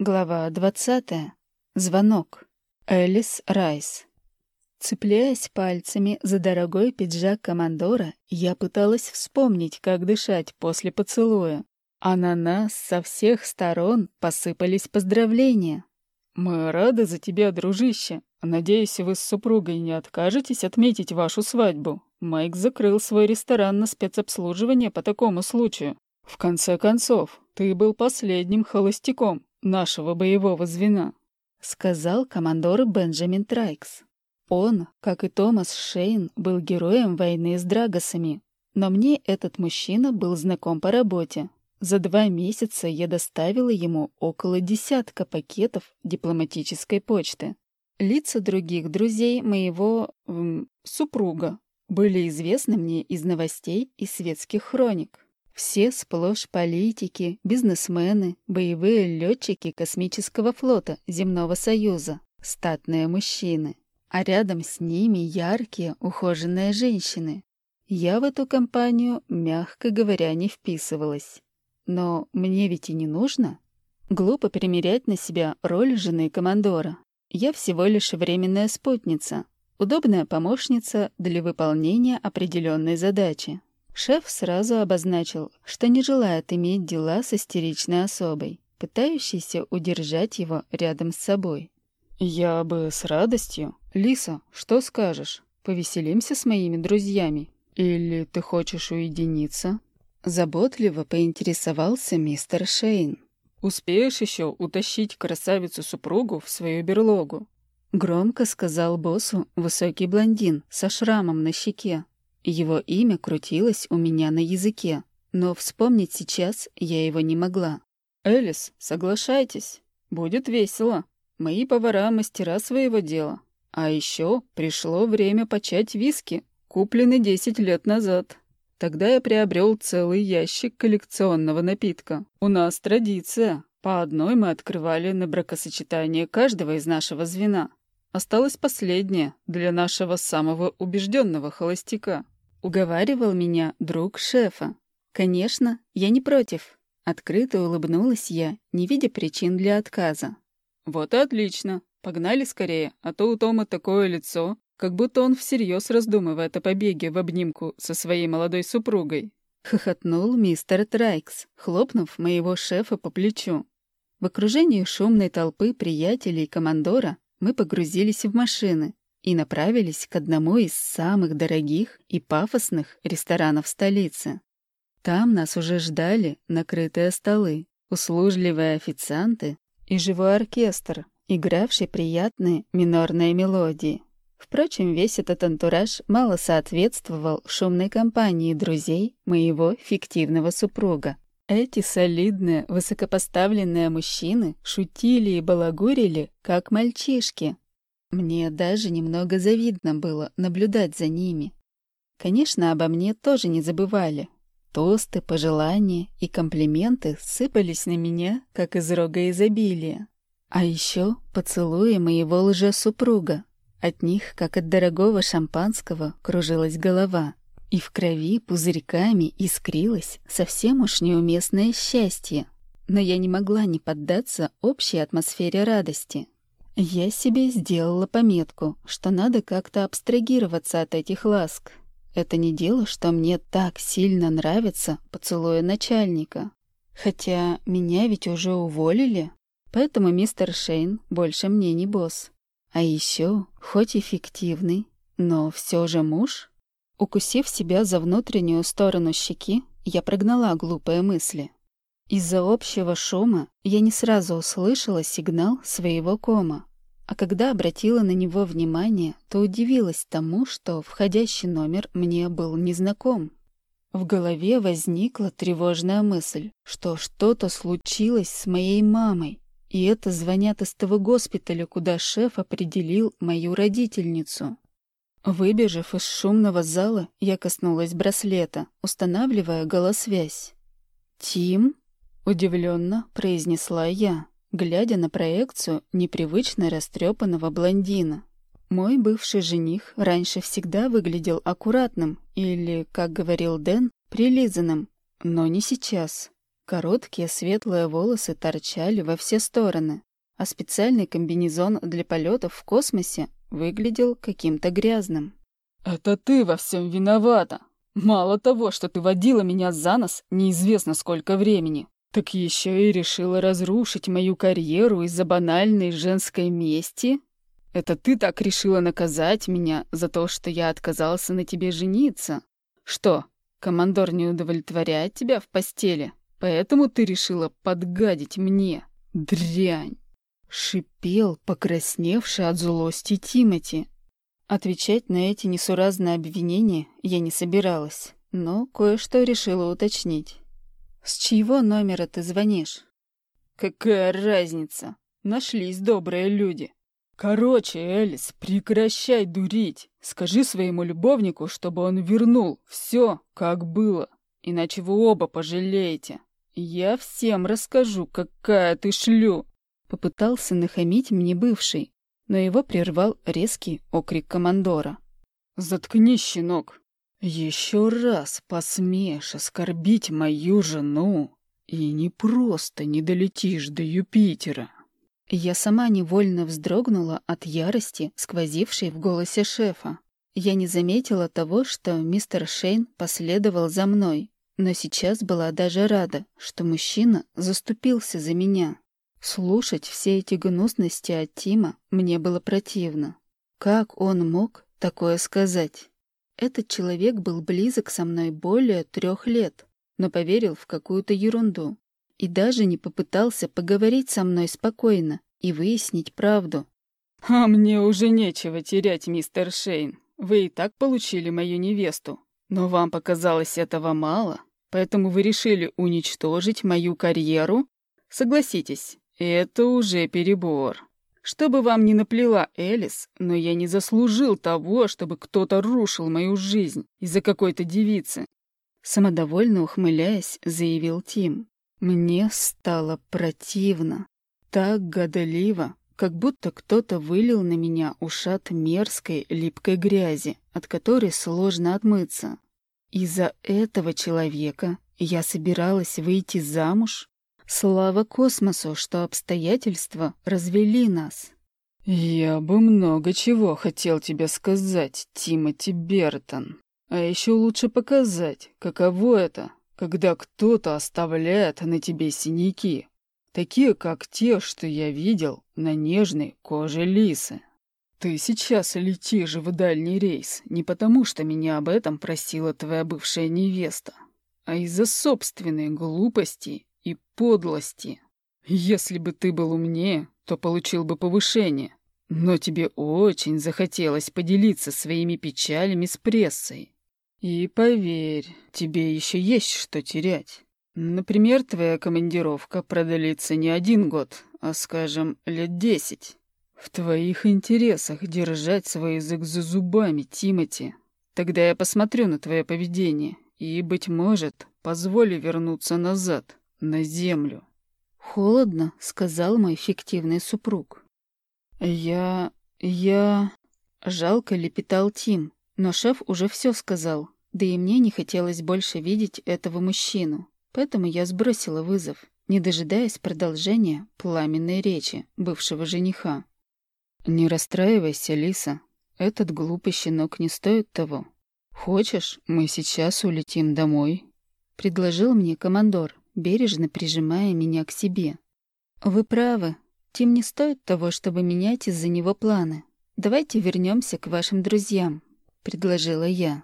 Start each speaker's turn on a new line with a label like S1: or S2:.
S1: Глава 20. Звонок. Элис Райс. Цепляясь пальцами за дорогой пиджак командора, я пыталась вспомнить, как дышать после поцелуя. А на нас со всех сторон посыпались поздравления.
S2: «Мы рады за тебя, дружище. Надеюсь, вы с супругой не откажетесь отметить вашу свадьбу. Майк закрыл свой ресторан на спецобслуживание по такому случаю. В конце концов, ты был последним холостяком нашего боевого звена», —
S1: сказал командор Бенджамин Трайкс. Он, как и Томас Шейн, был героем войны с Драгосами, но мне этот мужчина был знаком по работе. За два месяца я доставила ему около десятка пакетов дипломатической почты. Лица других друзей моего... Эм, супруга были известны мне из новостей и светских хроник. Все сплошь политики, бизнесмены, боевые летчики космического флота Земного Союза, статные мужчины. А рядом с ними яркие, ухоженные женщины. Я в эту компанию, мягко говоря, не вписывалась. Но мне ведь и не нужно. Глупо примерять на себя роль жены командора. Я всего лишь временная спутница, удобная помощница для выполнения определенной задачи. Шеф сразу обозначил, что не желает иметь дела с истеричной особой, пытающейся удержать его рядом с собой.
S2: «Я бы с радостью. Лиса, что скажешь? Повеселимся с моими друзьями? Или ты хочешь уединиться?»
S1: Заботливо поинтересовался мистер Шейн.
S2: «Успеешь еще утащить красавицу-супругу в свою берлогу?»
S1: Громко сказал боссу высокий блондин со шрамом на щеке, его имя крутилось у меня на языке, но вспомнить сейчас я его не могла.
S2: «Элис, соглашайтесь. Будет весело. Мои повара — мастера своего дела. А еще пришло время почать виски, купленный 10 лет назад. Тогда я приобрел целый ящик коллекционного напитка. У нас традиция. По одной мы открывали на бракосочетание каждого из нашего звена. Осталось последнее для нашего самого убежденного холостяка.
S1: Уговаривал меня друг шефа. Конечно, я не против. Открыто улыбнулась я, не видя причин для отказа.
S2: Вот и отлично. Погнали скорее, а то у Тома такое лицо, как будто он всерьез раздумывает о побеге в обнимку со своей молодой супругой.
S1: Хохотнул мистер Трайкс, хлопнув моего шефа по плечу. В окружении шумной толпы приятелей командора мы погрузились в машины и направились к одному из самых дорогих и пафосных ресторанов stolicy. Там нас уже ждали накрытые столы, услужливые официанты и живой оркестр, игравший приятные минорные мелодии. Впрочем, весь этот антураж мало соответствовал шумной компании друзей моего фиктивного супруга. Эти солидные, высокопоставленные мужчины шутили и балагурили, как мальчишки. Мне даже немного завидно было наблюдать за ними. Конечно, обо мне тоже не забывали. Тосты, пожелания и комплименты сыпались на меня, как из рога изобилия. А еще поцелуи моего лжесупруга. От них, как от дорогого шампанского, кружилась голова и в крови пузырьками искрилось совсем уж неуместное счастье. Но я не могла не поддаться общей атмосфере радости. Я себе сделала пометку, что надо как-то абстрагироваться от этих ласк. Это не дело, что мне так сильно нравится поцелуя начальника. Хотя меня ведь уже уволили, поэтому мистер Шейн больше мне не босс. А еще, хоть эффективный, но все же муж. Укусив себя за внутреннюю сторону щеки, я прогнала глупые мысли. Из-за общего шума я не сразу услышала сигнал своего кома. А когда обратила на него внимание, то удивилась тому, что входящий номер мне был незнаком. В голове возникла тревожная мысль, что что-то случилось с моей мамой, и это звонят из того госпиталя, куда шеф определил мою родительницу. Выбежав из шумного зала, я коснулась браслета, устанавливая голосвязь. «Тим?» — удивленно произнесла я, глядя на проекцию непривычно растрепанного блондина. Мой бывший жених раньше всегда выглядел аккуратным или, как говорил Дэн, прилизанным, но не сейчас. Короткие светлые волосы торчали во все стороны, а специальный комбинезон для полетов в космосе выглядел каким-то грязным.
S2: «Это ты во всем виновата. Мало того, что ты водила меня за нос неизвестно сколько времени, так еще и решила разрушить мою карьеру из-за банальной женской мести? Это ты так решила наказать меня за то, что я отказался на тебе жениться? Что, командор не удовлетворяет тебя в постели?» Поэтому ты решила подгадить мне, дрянь!» Шипел, покрасневший от злости Тимати.
S1: Отвечать на эти несуразные обвинения я не собиралась, но кое-что решила уточнить. «С чьего номера ты звонишь?»
S2: «Какая разница? Нашлись добрые люди. Короче, Элис, прекращай дурить. Скажи своему любовнику, чтобы он вернул все, как было, иначе вы оба пожалеете». «Я всем расскажу, какая ты шлю!»
S1: Попытался нахамить мне бывший, но его прервал резкий окрик командора.
S2: «Заткнись, щенок! Еще раз посмеешь оскорбить мою жену, и не просто не долетишь до Юпитера!»
S1: Я сама невольно вздрогнула от ярости, сквозившей в голосе шефа. Я не заметила того, что мистер Шейн последовал за мной, но сейчас была даже рада, что мужчина заступился за меня. Слушать все эти гнусности от Тима мне было противно. Как он мог такое сказать? Этот человек был близок со мной более трех лет, но поверил в какую-то ерунду и даже не попытался поговорить со мной спокойно и выяснить правду.
S2: «А мне уже нечего терять, мистер Шейн. Вы и так получили мою невесту. Но вам показалось этого мало?» Поэтому вы решили уничтожить мою карьеру? Согласитесь, это уже перебор. Чтобы вам не наплела Элис, но я не заслужил того, чтобы кто-то рушил мою жизнь из-за какой-то девицы.
S1: Самодовольно ухмыляясь, заявил Тим. Мне стало противно. Так годоливо, как будто кто-то вылил на меня ушат мерзкой липкой грязи, от которой сложно отмыться. Из-за этого человека я собиралась выйти замуж? Слава космосу, что обстоятельства развели нас.
S2: «Я бы много чего хотел тебе сказать, Тимоти Бертон. А еще лучше показать, каково это, когда кто-то оставляет на тебе синяки, такие, как те, что я видел на нежной коже лисы. «Ты сейчас летишь в дальний рейс не потому, что меня об этом просила твоя бывшая невеста, а из-за собственной глупости и подлости. Если бы ты был умнее, то получил бы повышение, но тебе очень захотелось поделиться своими печалями с прессой. И поверь, тебе еще есть что терять. Например, твоя командировка продлится не один год, а, скажем, лет десять. «В твоих интересах держать свой язык за зубами, Тимати. Тогда я посмотрю на твое поведение и, быть может, позволю вернуться назад, на землю».
S1: «Холодно», — сказал мой фиктивный супруг.
S2: «Я... я...»
S1: Жалко лепетал Тим, но шеф уже все сказал, да и мне не хотелось больше видеть этого мужчину, поэтому я сбросила вызов, не дожидаясь продолжения пламенной речи бывшего жениха.
S2: «Не расстраивайся, Лиса. Этот глупый щенок не стоит того. Хочешь, мы сейчас улетим домой?»
S1: Предложил мне командор, бережно прижимая меня к себе. «Вы правы. Тим не стоит того, чтобы менять из-за него планы. Давайте вернемся к вашим друзьям», — предложила я.